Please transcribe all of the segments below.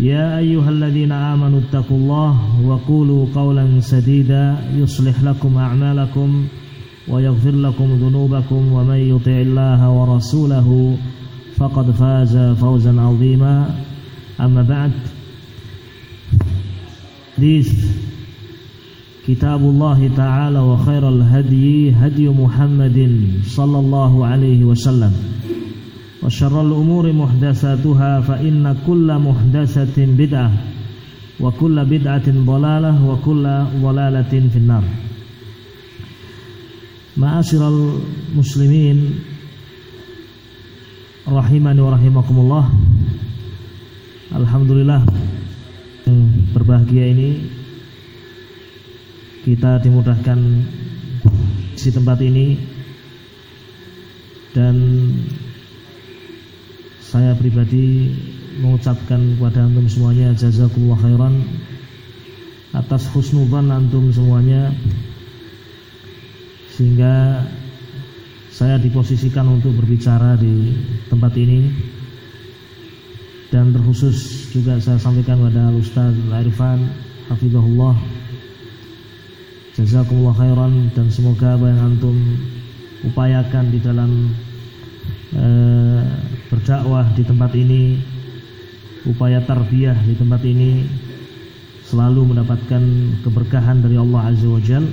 يا أيها الذين آمنوا اتقوا الله وقولوا قولا سديدا يصلح لكم أعمالكم ويغفر لكم ذنوبكم ومن يطع الله ورسوله فقد فاز فوزا عظيما. أما بعد حديث كتاب الله تعالى وخير الهدي هدي محمد صلى الله عليه وسلم. وشر الأمور محدثاتها فإن كل محدثة بدعة وكل بدعة ضلالة وكل ضلالة في النار معاشر المسلمين rahimani wa rahimakumullah Alhamdulillah berbahagia ini kita dimudahkan di tempat ini dan saya pribadi mengucapkan kepada antum semuanya jazakumullah khairan atas husnudzan antum semuanya. Sehingga saya diposisikan untuk berbicara di tempat ini. Dan terkhusus juga saya sampaikan kepada Ustaz Arifan hafizahullah. Jazakumullah khairan dan semoga apa yang antum upayakan di dalam eh, berdakwah di tempat ini upaya tarbiyah di tempat ini selalu mendapatkan keberkahan dari Allah Azza wa Jal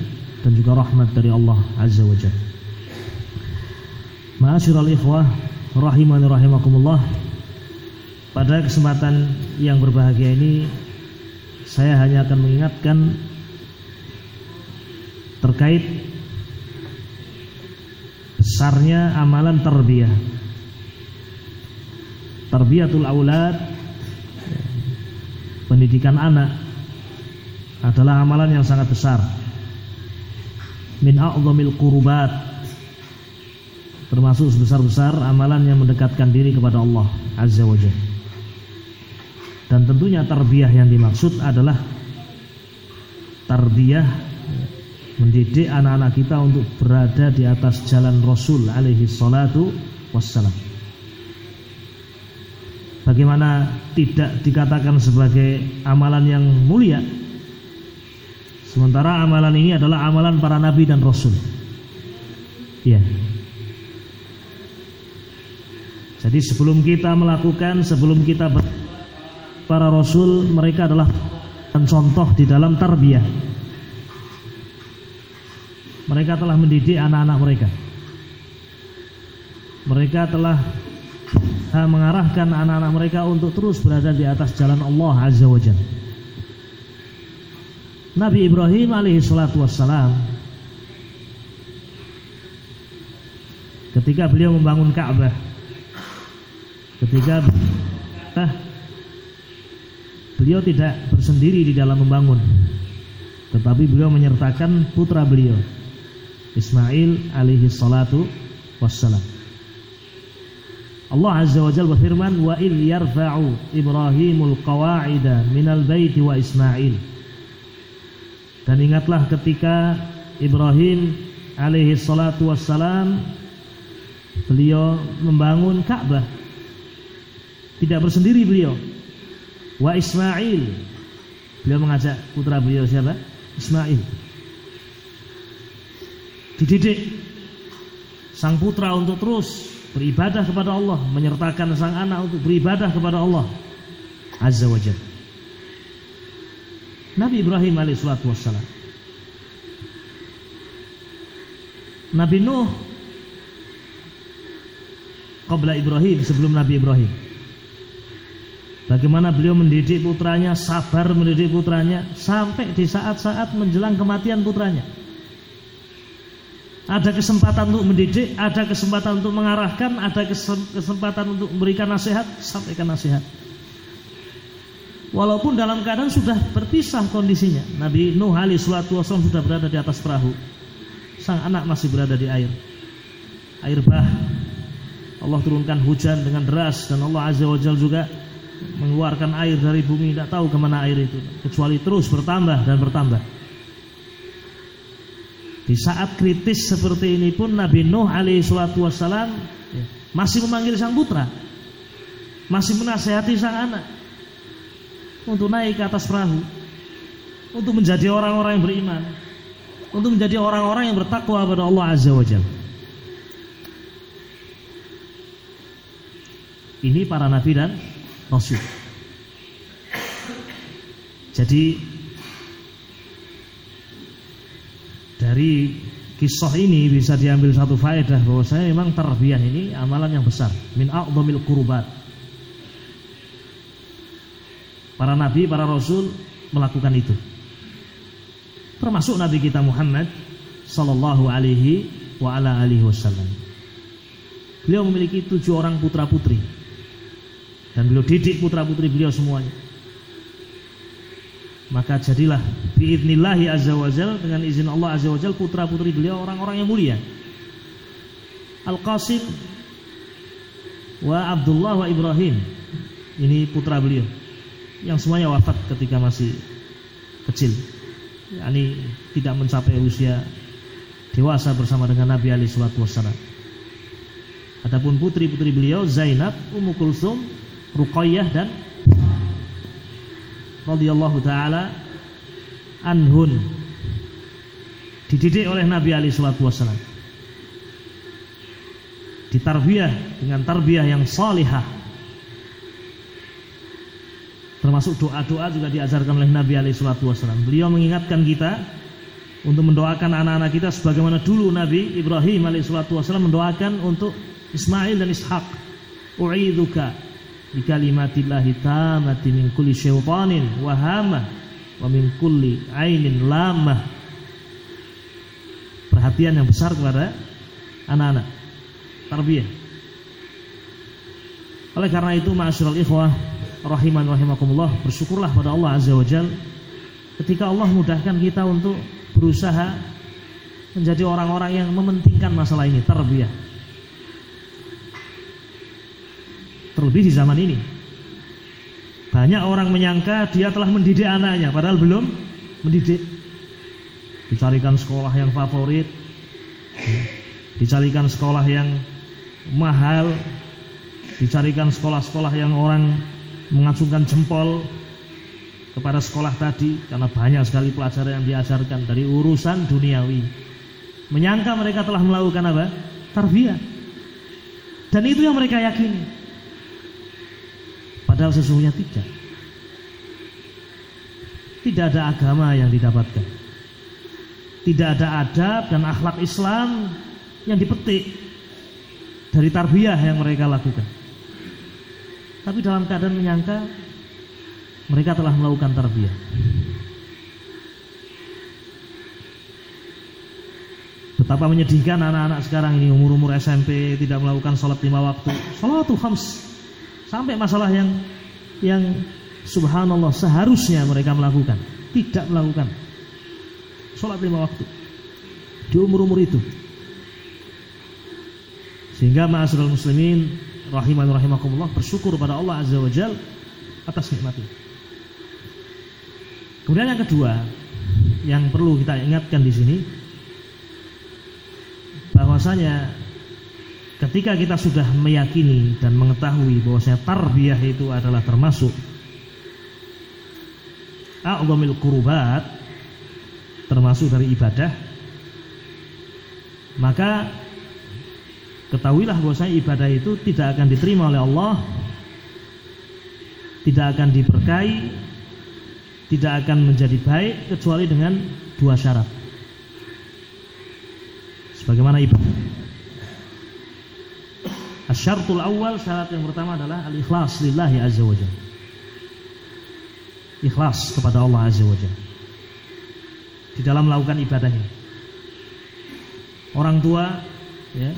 dan juga rahmat dari Allah Azza wa Jal. Ma'asyiral ikhwah rahimani rahimakumullah pada kesempatan yang berbahagia ini saya hanya akan mengingatkan terkait besarnya amalan tarbiyah. Tarbiyatul aulad pendidikan anak adalah amalan yang sangat besar. Min a'zamil qurubat termasuk sebesar-besar amalan yang mendekatkan diri kepada Allah azza wajalla dan tentunya tarbiyah yang dimaksud adalah tarbiyah mendidik anak-anak kita untuk berada di atas jalan Rasul alaihi salatu wassalam. Bagaimana tidak dikatakan sebagai amalan yang mulia? Sementara amalan ini adalah amalan para nabi dan rasul. Ya jadi sebelum kita melakukan sebelum kita para rasul mereka adalah contoh di dalam tarbiyah mereka telah mendidik anak-anak mereka mereka telah mengarahkan anak-anak mereka untuk terus berada di atas jalan Allah Azza wa Jalla. Nabi Ibrahim alaihi salatu wassalam ketika beliau membangun Ka'bah ketika beliau tidak bersendiri di dalam membangun tetapi beliau menyertakan putra beliau Ismail alaihi salatu wassalam. Allah Azza wa Jalla berfirman wa id yarfa'u Ibrahimul qawa'ida minal baiti wa Ismail. Dan ingatlah ketika Ibrahim alaihi salatu wassalam beliau membangun Ka'bah. Tidak bersendiri beliau. Wa Ismail. Beliau mengajak putra beliau siapa? Ismail dididik sang putra untuk terus beribadah kepada Allah, menyertakan sang anak untuk beribadah kepada Allah Azza wa Jalla. Nabi Ibrahim alaihissalatu wassalam. Nabi Nuh qabla Ibrahim sebelum Nabi Ibrahim. Bagaimana beliau mendidik putranya, sabar mendidik putranya sampai di saat-saat menjelang kematian putranya. Ada kesempatan untuk mendidik, ada kesempatan untuk mengarahkan, ada kesempatan untuk memberikan nasihat, sampaikan nasihat. Walaupun dalam keadaan sudah berpisah kondisinya. Nabi Nuh alaihi salatu wasallam sudah berada di atas perahu. Sang anak masih berada di air. Air bah. Allah turunkan hujan dengan deras dan Allah azza wajal juga mengeluarkan air dari bumi. Tidak tahu ke mana air itu. Kecuali terus bertambah dan bertambah. Di saat kritis seperti ini pun Nabi Nuh alaihi salatu wasallam ya, masih memanggil sang putra. Masih menasehati sang anak untuk naik ke atas perahu, untuk menjadi orang-orang yang beriman, untuk menjadi orang-orang yang bertakwa kepada Allah Azza wa Jalla. Ini para nabi dan rasul. Jadi dari kisah ini bisa diambil satu faedah bahwa saya memang terbiah ini amalan yang besar min a'dhamil qurbat Para nabi, para rasul melakukan itu. Termasuk nabi kita Muhammad sallallahu alaihi wa ala alihi wasallam. Beliau memiliki tujuh orang putra putri dan beliau didik putra putri beliau semuanya. Maka jadilah biidnillahi azza wajal dengan izin Allah azza wajal putra putri beliau orang-orang yang mulia. Al Qasim wa Abdullah wa Ibrahim ini putra beliau yang semuanya wafat ketika masih kecil. Yani tidak mencapai usia dewasa bersama dengan Nabi Ali Shallallahu Wasallam. Adapun putri-putri beliau Zainab, Ummu Kulsum, Ruqayyah dan radhiyallahu taala anhun dididik oleh Nabi Ali Shallallahu Wasallam. Ditarbiyah dengan tarbiyah yang salihah Termasuk doa-doa juga diajarkan oleh Nabi alaihi wasallam. Beliau mengingatkan kita untuk mendoakan anak-anak kita sebagaimana dulu Nabi Ibrahim alaihi wasallam mendoakan untuk Ismail dan Ishak. U'idzuka bi kalimatillahi tamati min kulli syaitanin wa hamah wa min kulli ainin lamah. Perhatian yang besar kepada anak-anak. Tarbiyah. Oleh karena itu ma'asyiral ikhwah rahiman rahimakumullah bersyukurlah pada Allah azza wajal ketika Allah mudahkan kita untuk berusaha menjadi orang-orang yang mementingkan masalah ini tarbiyah terlebih di zaman ini banyak orang menyangka dia telah mendidik anaknya padahal belum mendidik dicarikan sekolah yang favorit dicarikan sekolah yang mahal dicarikan sekolah-sekolah yang orang mengacungkan jempol kepada sekolah tadi karena banyak sekali pelajaran yang diajarkan dari urusan duniawi. Menyangka mereka telah melakukan apa? Tarbiyah. Dan itu yang mereka yakini. Padahal sesungguhnya tidak. Tidak ada agama yang didapatkan. Tidak ada adab dan akhlak Islam yang dipetik dari tarbiyah yang mereka lakukan tapi dalam keadaan menyangka mereka telah melakukan tarbiyah. Betapa menyedihkan anak-anak sekarang ini umur-umur SMP tidak melakukan sholat lima waktu. Sholatul khams. Sampai masalah yang yang subhanallah seharusnya mereka melakukan. Tidak melakukan. Sholat lima waktu. Di umur-umur itu. Sehingga ma'asyiral muslimin rahiman rahimakumullah bersyukur pada Allah azza wajal atas nikmat ini. Kemudian yang kedua yang perlu kita ingatkan di sini bahwasanya ketika kita sudah meyakini dan mengetahui bahwasanya tarbiyah itu adalah termasuk a'zamil qurubat termasuk dari ibadah maka Ketahuilah bahwasanya ibadah itu tidak akan diterima oleh Allah, tidak akan diberkahi tidak akan menjadi baik kecuali dengan dua syarat. Sebagaimana ibadah. Asyartul awal syarat yang pertama adalah al-ikhlas lillahi azza wajalla. Ikhlas kepada Allah azza wajalla. Di dalam melakukan ibadah ini. Orang tua ya,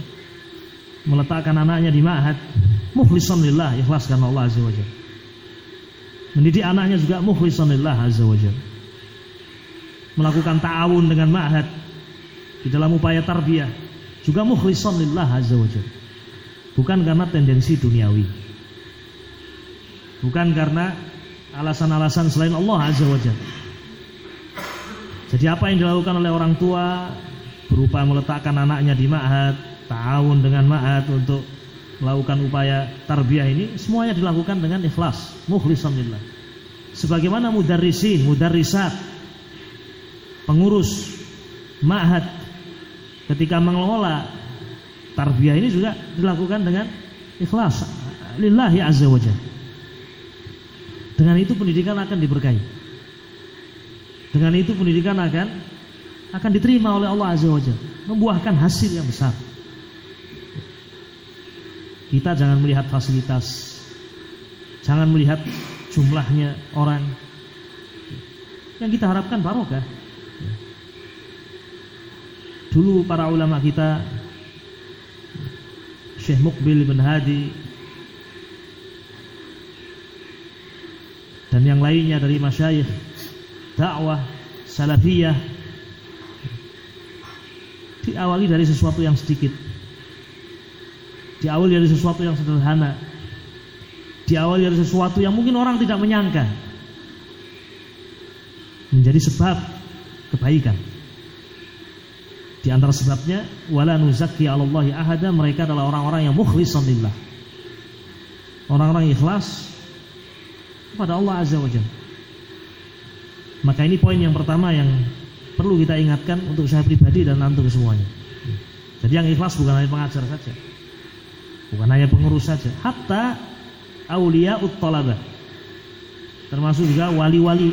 meletakkan anaknya di ma'had mukhlishan lillah, ikhlas karena Allah azza wajalla. Mendidik anaknya juga mukhlishan lillah azza wajalla. Melakukan ta'awun dengan ma'had di dalam upaya tarbiyah juga mukhlishan lillah azza wajalla. Bukan karena tendensi duniawi. Bukan karena alasan-alasan selain Allah azza wajalla. Jadi apa yang dilakukan oleh orang tua berupa meletakkan anaknya di ma'had, ta'awun dengan ma'had untuk melakukan upaya tarbiyah ini semuanya dilakukan dengan ikhlas, mukhlishan lillah. Sebagaimana mudarrisin, mudarrisat, pengurus ma'had ketika mengelola tarbiyah ini juga dilakukan dengan ikhlas lillahi azza wajalla. Dengan itu pendidikan akan diberkahi. Dengan itu pendidikan akan akan diterima oleh Allah azza wajalla, membuahkan hasil yang besar. Kita jangan melihat fasilitas Jangan melihat jumlahnya orang Yang kita harapkan barokah Dulu para ulama kita Syekh Mukbil bin Hadi Dan yang lainnya dari masyayikh Dakwah Salafiyah Diawali dari sesuatu yang sedikit Diawali dari sesuatu yang sederhana. Diawali dari sesuatu yang mungkin orang tidak menyangka. Menjadi sebab kebaikan. Di antara sebabnya wala nuzakki 'alallahi ahada mereka adalah orang-orang yang mukhlishan lillah. Orang-orang ikhlas kepada Allah Azza wa Jalla. Maka ini poin yang pertama yang perlu kita ingatkan untuk saya pribadi dan untuk semuanya. Jadi yang ikhlas bukan hanya pengajar saja. Bukan hanya pengurus saja, hatta aulia utolabah. Termasuk juga wali-wali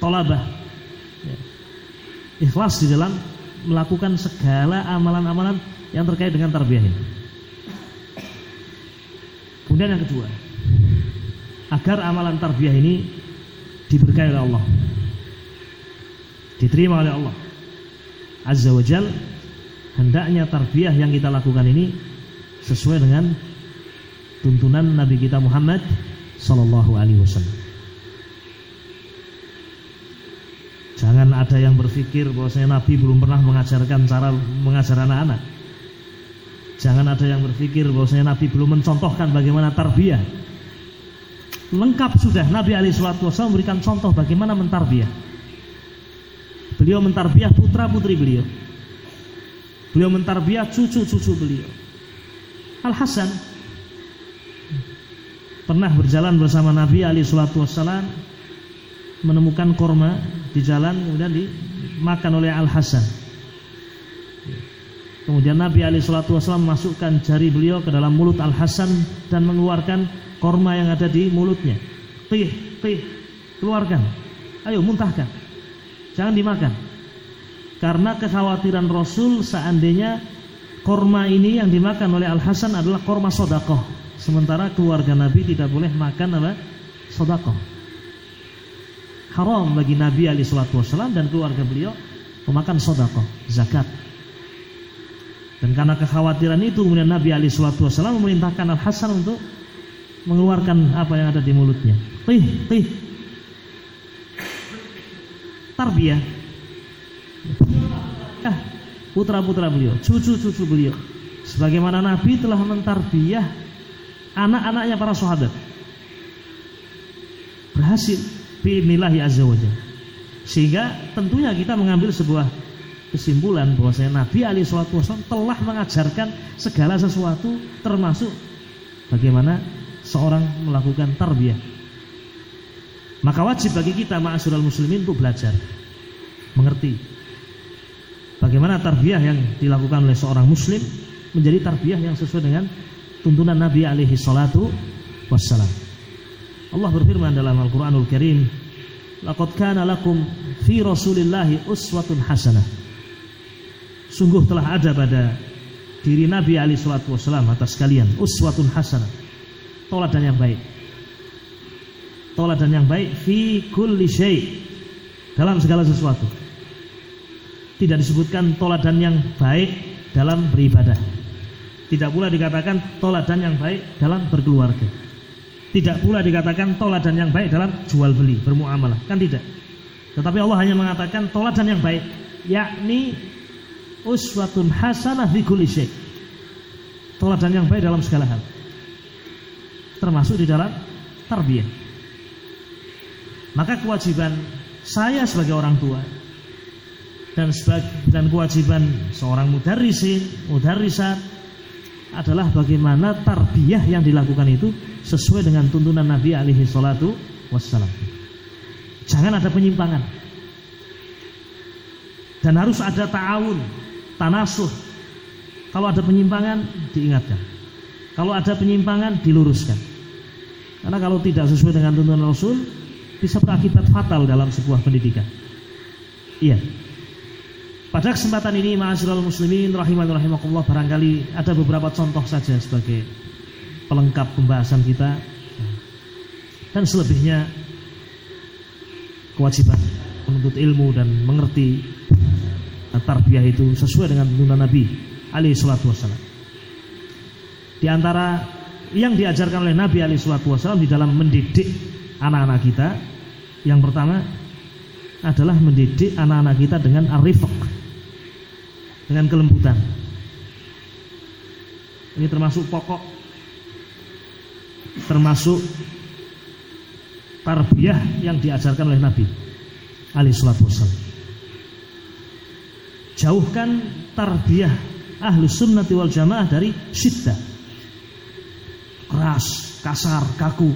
tolabah. Ya. Ikhlas di dalam melakukan segala amalan-amalan yang terkait dengan tarbiyah ini. Kemudian yang kedua, agar amalan tarbiyah ini diberkahi oleh Allah. Diterima oleh Allah. Azza wa Jal, hendaknya tarbiyah yang kita lakukan ini sesuai dengan tuntunan Nabi kita Muhammad sallallahu alaihi wasallam. Jangan ada yang berpikir bahwasanya Nabi belum pernah mengajarkan cara mengajar anak-anak. Jangan ada yang berpikir bahwasanya Nabi belum mencontohkan bagaimana tarbiyah. Lengkap sudah Nabi alaihi wasallam memberikan contoh bagaimana mentarbiyah. Beliau mentarbiyah putra-putri beliau. Beliau mentarbiyah cucu-cucu beliau. Al Hasan pernah berjalan bersama Nabi Ali Shallallahu Wasallam menemukan korma di jalan kemudian dimakan oleh Al Hasan. Kemudian Nabi Ali Shallallahu Wasallam memasukkan jari beliau ke dalam mulut Al Hasan dan mengeluarkan korma yang ada di mulutnya. Tih, tih, keluarkan. Ayo muntahkan. Jangan dimakan. Karena kekhawatiran Rasul seandainya korma ini yang dimakan oleh Al Hasan adalah korma sodakoh. Sementara keluarga Nabi tidak boleh makan apa? Sodakoh. Haram bagi Nabi Ali Shallallahu Wasallam dan keluarga beliau memakan sodakoh, zakat. Dan karena kekhawatiran itu kemudian Nabi Ali Shallallahu Wasallam memerintahkan Al Hasan untuk mengeluarkan apa yang ada di mulutnya. Tih, tih. Tarbiyah. Ah, putra-putra beliau, cucu-cucu beliau. Sebagaimana Nabi telah mentarbiyah anak-anaknya para sahabat. Berhasil biidznillah azza wajalla. Sehingga tentunya kita mengambil sebuah kesimpulan bahwasanya Nabi Ali Shallallahu Wasallam telah mengajarkan segala sesuatu termasuk bagaimana seorang melakukan tarbiyah. Maka wajib bagi kita ma'asyiral muslimin untuk belajar, mengerti Bagaimana tarbiyah yang dilakukan oleh seorang muslim menjadi tarbiyah yang sesuai dengan tuntunan Nabi alaihi salatu wassalam. Allah berfirman dalam Al-Qur'anul Karim, laqad kana lakum fi Rasulillahi uswatun hasanah. Sungguh telah ada pada diri Nabi Ali Shallallahu Wasallam atas kalian uswatun hasanah. Toladan yang baik. Toladan yang baik fi kulli syai dalam segala sesuatu. Tidak disebutkan toladan yang baik dalam beribadah. Tidak pula dikatakan toladan yang baik dalam berkeluarga. Tidak pula dikatakan toladan yang baik dalam jual beli, bermuamalah. Kan tidak. Tetapi Allah hanya mengatakan toladan yang baik, yakni uswatun hasanah fi kulli syai. Toladan yang baik dalam segala hal. Termasuk di dalam tarbiyah. Maka kewajiban saya sebagai orang tua dan sebagai, dan kewajiban seorang mudarrisin, mudarrisat adalah bagaimana tarbiyah yang dilakukan itu sesuai dengan tuntunan Nabi alaihi salatu wassalam. Jangan ada penyimpangan. Dan harus ada ta'awun, tanasuh. Kalau ada penyimpangan diingatkan. Kalau ada penyimpangan diluruskan. Karena kalau tidak sesuai dengan tuntunan Rasul bisa berakibat fatal dalam sebuah pendidikan. Iya. Pada kesempatan ini ma'asyiral muslimin rahiman rahimakumullah barangkali ada beberapa contoh saja sebagai pelengkap pembahasan kita dan selebihnya kewajiban menuntut ilmu dan mengerti tarbiyah itu sesuai dengan tuntunan Nabi alaihi salatu wasallam. Di antara yang diajarkan oleh Nabi alaihi salatu wasallam di dalam mendidik anak-anak kita yang pertama adalah mendidik anak-anak kita dengan arifq dengan kelembutan. Ini termasuk pokok termasuk tarbiyah yang diajarkan oleh Nabi alaihi salatu Jauhkan tarbiyah ahlu sunnati wal jamaah dari syiddah. Keras, kasar, kaku.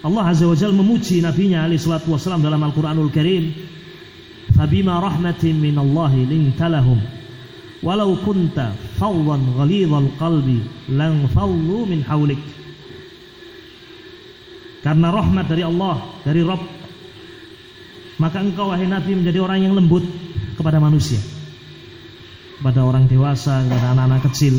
Allah Azza wa Jalla memuji nabinya alaihi salatu dalam Al-Qur'anul Karim fabima rahmatin minallahi lintalahum walau kunta fawwan ghalidhal qalbi lang fawlu min hawlik karena rahmat dari Allah dari Rabb maka engkau wahai Nabi menjadi orang yang lembut kepada manusia. Kepada orang dewasa kepada anak-anak kecil.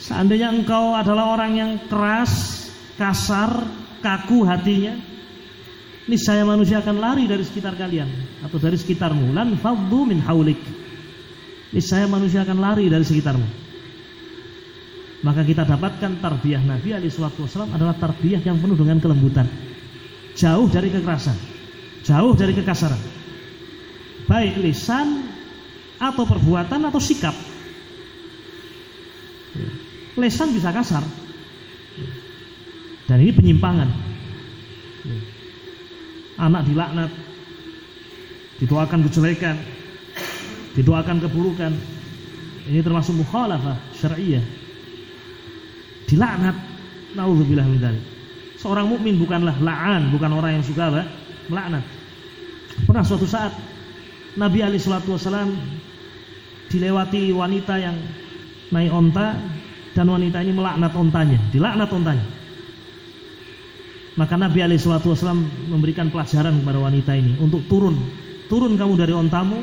Seandainya engkau adalah orang yang keras kasar kaku hatinya niscaya manusia akan lari dari sekitar kalian atau dari sekitarmu. Lan faddu min haulik. Niscaya manusia akan lari dari sekitarmu. Maka kita dapatkan tarbiyah Nabi alaihi wasallam adalah tarbiyah yang penuh dengan kelembutan. Jauh dari kekerasan. Jauh dari kekasaran. Baik lisan atau perbuatan atau sikap. Lisan bisa kasar. Dan ini penyimpangan anak dilaknat, didoakan kejelekan, didoakan keburukan. Ini termasuk mukhalafah syariah. Dilaknat. Nauzubillah min dzalik. Seorang mukmin bukanlah la'an, bukan orang yang suka apa? melaknat. Pernah suatu saat Nabi Ali Shallallahu Wasallam dilewati wanita yang naik onta dan wanita ini melaknat ontanya, dilaknat ontanya. Maka Nabi alaihi salatu wasallam memberikan pelajaran kepada wanita ini untuk turun. Turun kamu dari ontamu.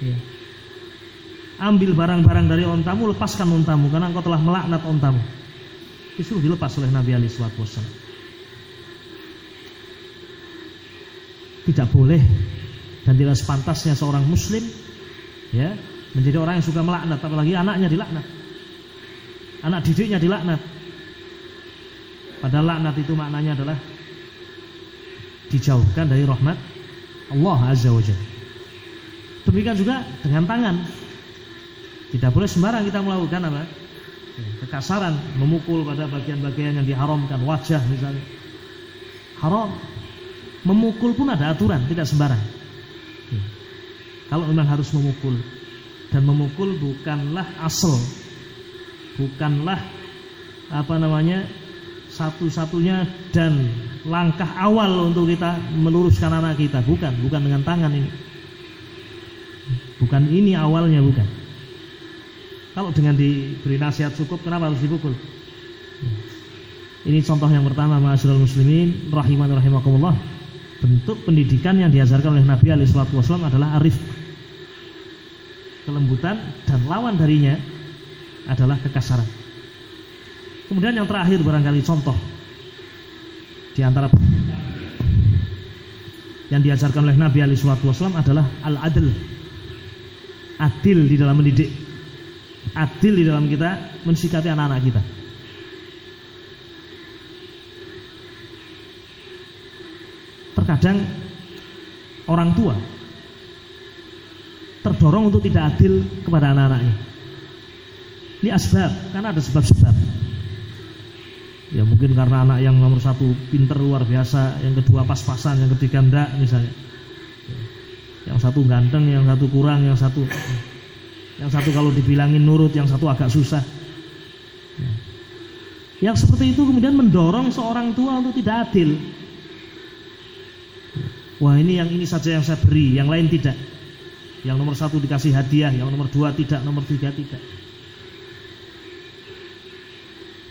Ya. Ambil barang-barang dari ontamu, lepaskan ontamu karena engkau telah melaknat ontamu. Disuruh dilepas oleh Nabi alaihi salatu wasallam. Tidak boleh dan tidak sepantasnya seorang muslim ya menjadi orang yang suka melaknat apalagi anaknya dilaknat. Anak didiknya dilaknat Padahal laknat itu maknanya adalah dijauhkan dari rahmat Allah Azza wa Jalla. Demikian juga dengan tangan. Tidak boleh sembarang kita melakukan apa? Kekasaran, memukul pada bagian-bagian yang diharamkan, wajah misalnya. Haram. Memukul pun ada aturan, tidak sembarang. Kalau memang harus memukul dan memukul bukanlah asal, bukanlah apa namanya satu-satunya dan langkah awal untuk kita meluruskan anak kita bukan bukan dengan tangan ini bukan ini awalnya bukan kalau dengan diberi nasihat cukup kenapa harus dipukul Ini contoh yang pertama Ma'asyiral muslimin rahiman rahimakumullah. Bentuk pendidikan yang diajarkan oleh Nabi alaihi wasallam adalah arif. Kelembutan dan lawan darinya adalah kekasaran. Kemudian yang terakhir barangkali contoh di antara yang diajarkan oleh Nabi alaihi wasallam adalah al-adl. Adil di dalam mendidik. Adil di dalam kita mensikapi anak-anak kita. terkadang orang tua terdorong untuk tidak adil kepada anak-anaknya. Ini asbab, karena ada sebab-sebab. Ya mungkin karena anak yang nomor satu pinter luar biasa, yang kedua pas-pasan, yang ketiga enggak misalnya. Yang satu ganteng, yang satu kurang, yang satu yang satu kalau dibilangin nurut, yang satu agak susah. Ya. Yang seperti itu kemudian mendorong seorang tua untuk tidak adil. Wah ini yang ini saja yang saya beri, yang lain tidak. Yang nomor satu dikasih hadiah, yang nomor dua tidak, nomor tiga tidak.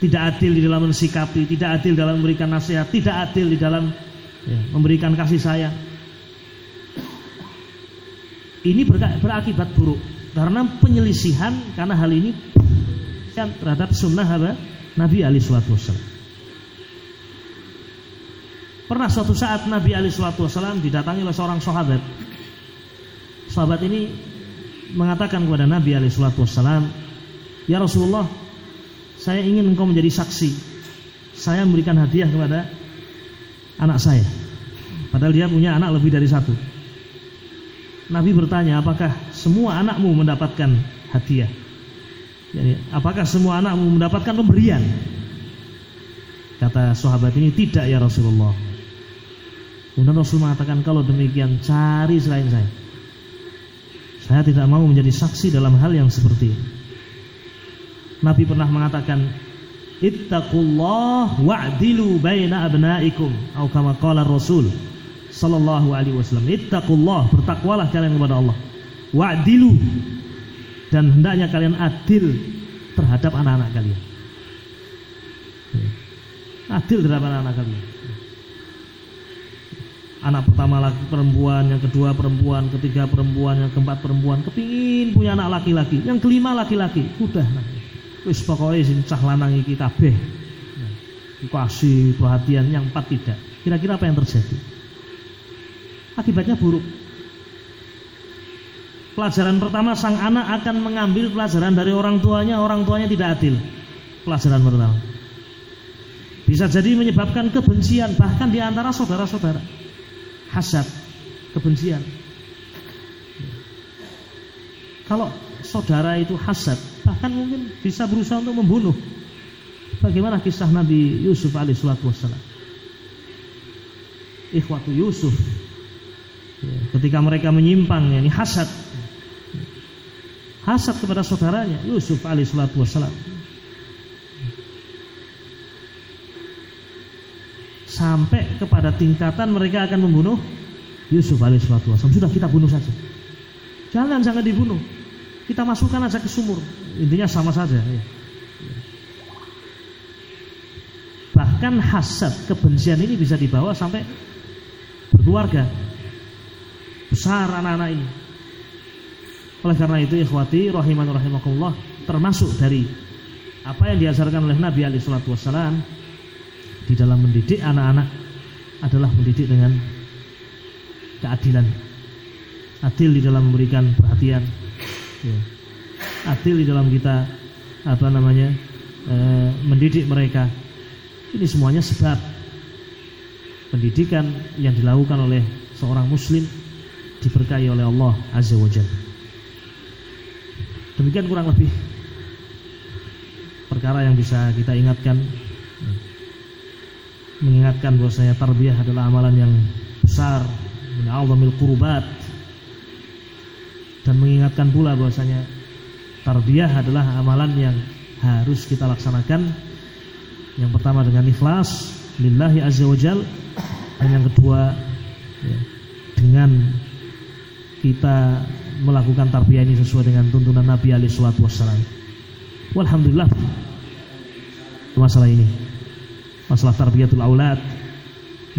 Tidak adil di dalam mensikapi, tidak adil dalam memberikan nasihat, tidak adil di dalam ya, memberikan kasih sayang. Ini berakibat buruk karena penyelisihan karena hal ini terhadap sunnah Nabi Ali Shallallahu. Pernah suatu saat Nabi Ali Shallallahu didatangi oleh seorang sahabat. Sahabat ini mengatakan kepada Nabi Ali Shallallahu Ya Rasulullah, saya ingin engkau menjadi saksi. Saya memberikan hadiah kepada anak saya. Padahal dia punya anak lebih dari satu. Nabi bertanya, apakah semua anakmu mendapatkan hadiah? Jadi, apakah semua anakmu mendapatkan pemberian? Kata sahabat ini, tidak ya Rasulullah. Kemudian Rasul mengatakan kalau demikian cari selain saya. Saya tidak mau menjadi saksi dalam hal yang seperti ini. Nabi pernah mengatakan Ittaqullah wa'dilu baina abnaikum atau kama qala Rasul sallallahu alaihi wasallam. Ittaqullah, bertakwalah kalian kepada Allah. Wa'dilu dan hendaknya kalian adil terhadap anak-anak kalian. Adil terhadap anak-anak kalian anak pertama laki perempuan, yang kedua perempuan, ketiga perempuan, yang keempat perempuan, kepingin punya anak laki-laki, yang kelima laki-laki, udah nah. Wis pokoknya sing cah lanang iki kabeh. Dikasih perhatian yang empat tidak. Kira-kira apa yang terjadi? Akibatnya buruk. Pelajaran pertama sang anak akan mengambil pelajaran dari orang tuanya, orang tuanya tidak adil. Pelajaran pertama. Bisa jadi menyebabkan kebencian bahkan di antara saudara-saudara hasad, kebencian. Kalau saudara itu hasad, bahkan mungkin bisa berusaha untuk membunuh. Bagaimana kisah Nabi Yusuf alaihissalatu wassalam? Ikhwatu Yusuf ya, ketika mereka menyimpang ini hasad hasad kepada saudaranya Yusuf alaihissalatu wassalam sampai kepada tingkatan mereka akan membunuh Yusuf alaihissalatu Sudah kita bunuh saja. Jangan jangan dibunuh. Kita masukkan aja ke sumur. Intinya sama saja. Ya. Bahkan hasad, kebencian ini bisa dibawa sampai berkeluarga. Besar anak-anak ini. Oleh karena itu ikhwati rahiman rahimakumullah termasuk dari apa yang diajarkan oleh Nabi alaihi wasallam di dalam mendidik anak-anak adalah mendidik dengan keadilan. Adil di dalam memberikan perhatian. Ya. Adil di dalam kita apa namanya e, mendidik mereka. Ini semuanya sebab pendidikan yang dilakukan oleh seorang muslim diberkahi oleh Allah Azza wa Jalla. Demikian kurang lebih perkara yang bisa kita ingatkan mengingatkan bahwasanya tarbiyah adalah amalan yang besar min a'zamil qurbat dan mengingatkan pula bahwasanya tarbiyah adalah amalan yang harus kita laksanakan. Yang pertama dengan ikhlas lillahi azza wajal. Dan yang kedua ya, dengan kita melakukan tarbiyah ini sesuai dengan tuntunan Nabi alaihi salatu wassalam. Walhamdulillah. Masalah ini. masalah tarbiyatul aulad.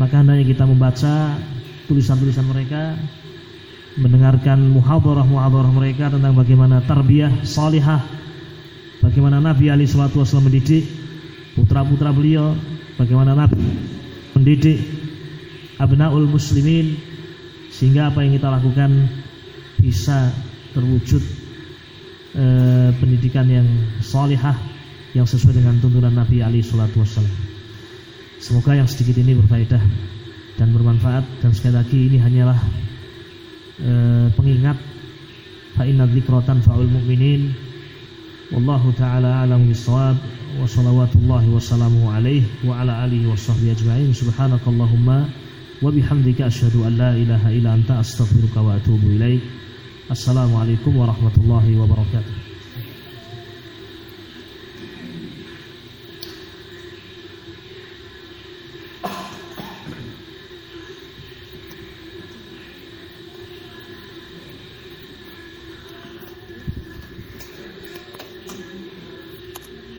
Maka hendaknya kita membaca tulisan-tulisan mereka mendengarkan muhadarah-muhadarah mereka tentang bagaimana tarbiyah salihah bagaimana Nabi Ali Shallallahu Wasallam mendidik putra-putra beliau bagaimana Nabi mendidik abnaul muslimin sehingga apa yang kita lakukan bisa terwujud e, pendidikan yang salihah yang sesuai dengan tuntunan Nabi Ali Shallallahu Wasallam. Semoga yang sedikit ini berfaedah dan bermanfaat dan sekali lagi ini hanyalah e, pengingat fa inna dzikratan faul mu'minin. Wallahu taala alam bisawab wa salawatullahi wa salamuhu alaihi wa ala alihi wa sahbihi ajma'in. Subhanakallahumma wa bihamdika asyhadu an la ilaha illa anta astaghfiruka wa atubu ilaik assalamualaikum warahmatullahi wabarakatuh